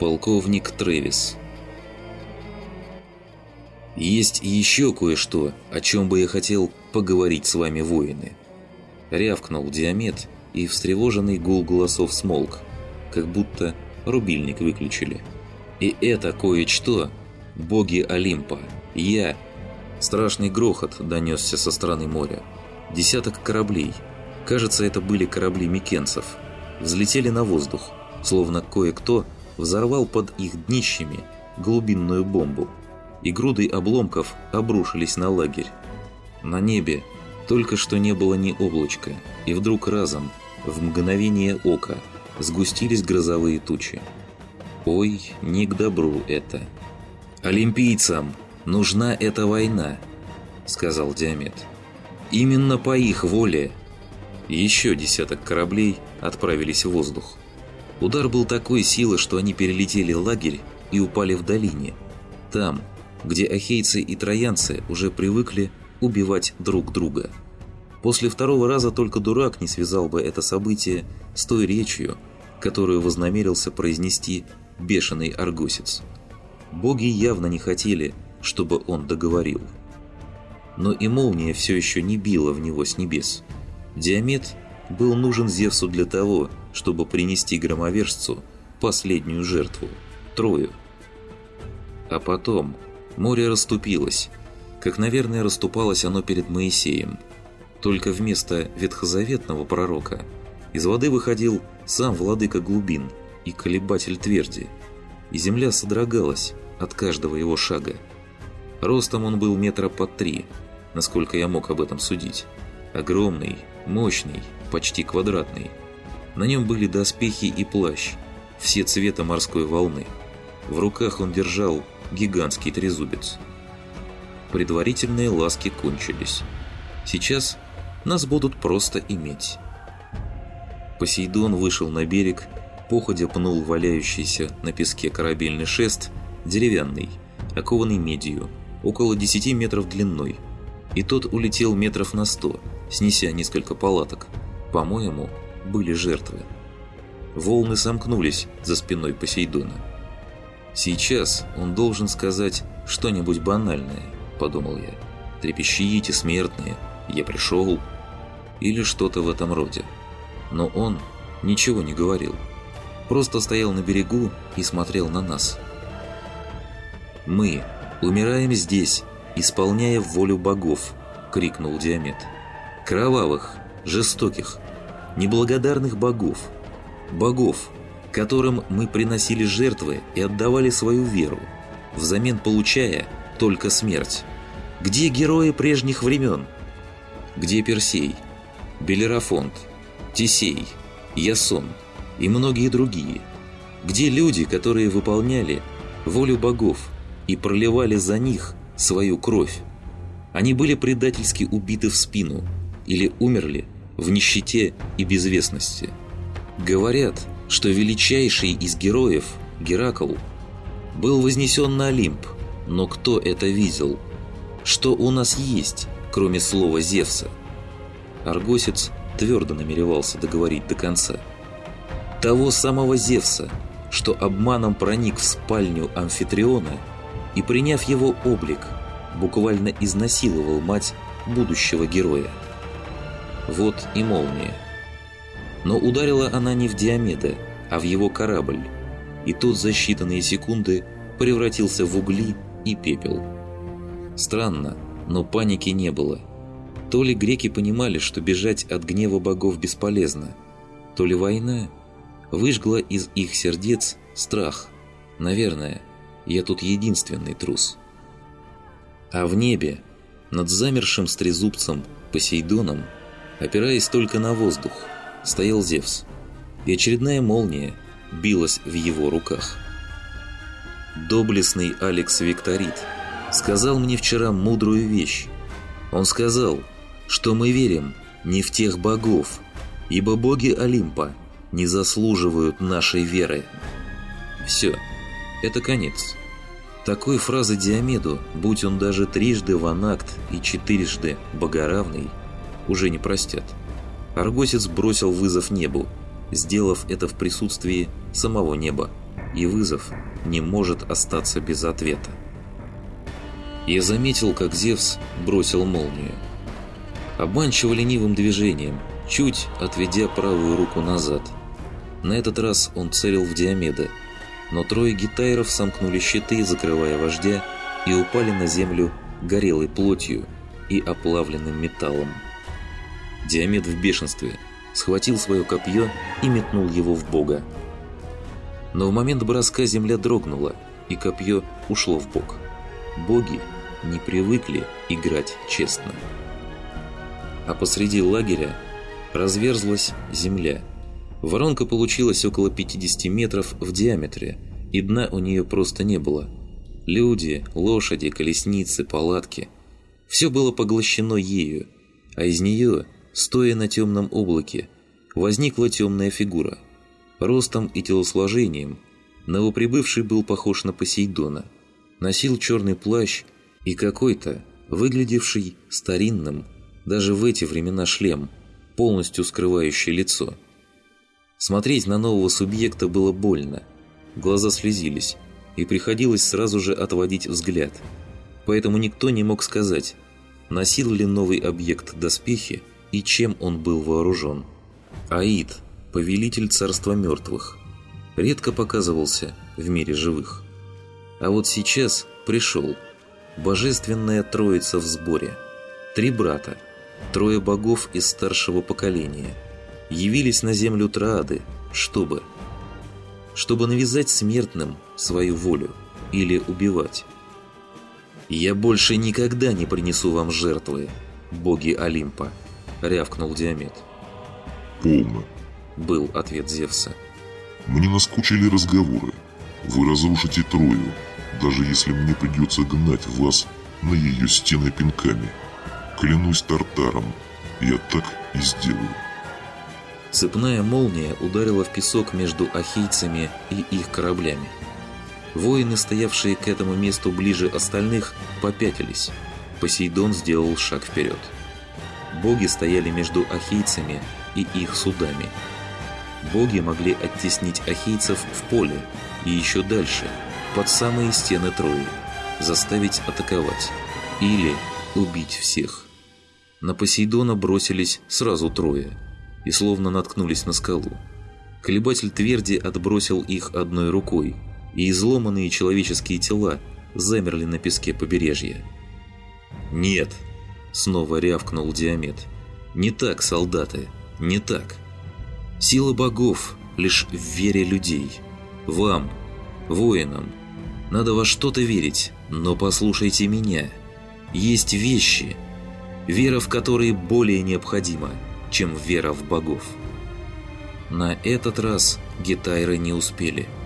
Полковник Трэвис. Есть еще кое-что, о чем бы я хотел поговорить с вами, воины. Рявкнул Диамет, и встревоженный гул голосов смолк, как будто рубильник выключили. И это кое-что, боги Олимпа, я. Страшный грохот донесся со стороны моря. Десяток кораблей. Кажется, это были корабли микенцев. Взлетели на воздух, словно кое-кто взорвал под их днищами глубинную бомбу, и груды обломков обрушились на лагерь. На небе только что не было ни облачка, и вдруг разом, в мгновение ока, сгустились грозовые тучи. Ой, не к добру это. «Олимпийцам нужна эта война», — сказал Диамет. «Именно по их воле». Еще десяток кораблей отправились в воздух. Удар был такой силы, что они перелетели лагерь и упали в долине. Там, где ахейцы и троянцы уже привыкли убивать друг друга. После второго раза только дурак не связал бы это событие с той речью, которую вознамерился произнести бешеный аргосец. Боги явно не хотели, чтобы он договорил. Но и молния все еще не била в него с небес. Диамет был нужен Зевсу для того, чтобы принести громовержцу последнюю жертву – Трою. А потом море расступилось, как, наверное, расступалось оно перед Моисеем. Только вместо ветхозаветного пророка из воды выходил сам владыка глубин и колебатель тверди, и земля содрогалась от каждого его шага. Ростом он был метра по три, насколько я мог об этом судить. Огромный, мощный, почти квадратный. На нем были доспехи и плащ, все цвета морской волны. В руках он держал гигантский трезубец. Предварительные ласки кончились. Сейчас нас будут просто иметь. Посейдон вышел на берег, походя пнул валяющийся на песке корабельный шест, деревянный, окованный медью, около 10 метров длиной, и тот улетел метров на 100, снеся несколько палаток. По-моему, были жертвы. Волны сомкнулись за спиной Посейдона. «Сейчас он должен сказать что-нибудь банальное», – подумал я. «Трепещите, смертные, я пришел». Или что-то в этом роде. Но он ничего не говорил. Просто стоял на берегу и смотрел на нас. «Мы умираем здесь, исполняя волю богов», – крикнул Диамет. «Кровавых, жестоких, неблагодарных богов. Богов, которым мы приносили жертвы и отдавали свою веру, взамен получая только смерть. Где герои прежних времен? Где Персей, Белерафонт, Тесей, Ясон и многие другие? Где люди, которые выполняли волю богов и проливали за них свою кровь? Они были предательски убиты в спину или умерли в нищете и безвестности. Говорят, что величайший из героев, Геракл, был вознесен на Олимп, но кто это видел? Что у нас есть, кроме слова Зевса? Аргосец твердо намеревался договорить до конца. Того самого Зевса, что обманом проник в спальню Амфитриона и, приняв его облик, буквально изнасиловал мать будущего героя. Вот и молния. Но ударила она не в Диомеда, а в его корабль, и тот за считанные секунды превратился в угли и пепел. Странно, но паники не было. То ли греки понимали, что бежать от гнева богов бесполезно, то ли война выжгла из их сердец страх. Наверное, я тут единственный трус. А в небе, над замершим стрезубцем Посейдоном, Опираясь только на воздух, стоял Зевс, и очередная молния билась в его руках. Доблестный Алекс Викторит сказал мне вчера мудрую вещь. Он сказал, что мы верим не в тех богов, ибо боги Олимпа не заслуживают нашей веры. Все, это конец. Такой фразы Диомеду, будь он даже трижды ванакт и четырежды богоравный, уже не простят. Аргосец бросил вызов небу, сделав это в присутствии самого неба. и вызов не может остаться без ответа. Я заметил, как Зевс бросил молнию. Обманчиво ленивым движением, чуть отведя правую руку назад. На этот раз он целил в Диомеда, но трое гитайров сомкнули щиты, закрывая вождя, и упали на землю горелой плотью и оплавленным металлом. Диамед в бешенстве схватил свое копье и метнул его в бога. Но в момент броска земля дрогнула, и копье ушло в бок. Боги не привыкли играть честно. А посреди лагеря разверзлась земля. Воронка получилась около 50 метров в диаметре, и дна у нее просто не было. Люди, лошади, колесницы, палатки – все было поглощено ею, а из нее, стоя на темном облаке, возникла темная фигура. Ростом и телосложением новоприбывший был похож на Посейдона, носил черный плащ и какой-то, выглядевший старинным, даже в эти времена шлем, полностью скрывающий лицо. Смотреть на нового субъекта было больно, глаза слезились, и приходилось сразу же отводить взгляд. Поэтому никто не мог сказать, носил ли новый объект доспехи и чем он был вооружен. Аид, повелитель царства мертвых, редко показывался в мире живых. А вот сейчас пришел божественная троица в сборе. Три брата, трое богов из старшего поколения, явились на землю Траады, чтобы... Чтобы навязать смертным свою волю или убивать. «Я больше никогда не принесу вам жертвы, боги Олимпа», — рявкнул Диамет. «Полно», — был ответ Зевса. Мне наскучили разговоры. Вы разрушите Трою, даже если мне придется гнать вас на ее стены пинками. Клянусь Тартаром, я так и сделаю. Цепная молния ударила в песок между ахейцами и их кораблями. Воины, стоявшие к этому месту ближе остальных, попятились. Посейдон сделал шаг вперед. Боги стояли между ахейцами и их судами – боги могли оттеснить ахейцев в поле и еще дальше, под самые стены Трои, заставить атаковать или убить всех. На Посейдона бросились сразу трое и словно наткнулись на скалу. Колебатель тверди отбросил их одной рукой, и изломанные человеческие тела замерли на песке побережья. «Нет!» — снова рявкнул Диамет. «Не так, солдаты, не так!» Сила богов лишь в вере людей. Вам, воинам, надо во что-то верить, но послушайте меня. Есть вещи, вера в которые более необходима, чем вера в богов. На этот раз гитайры не успели –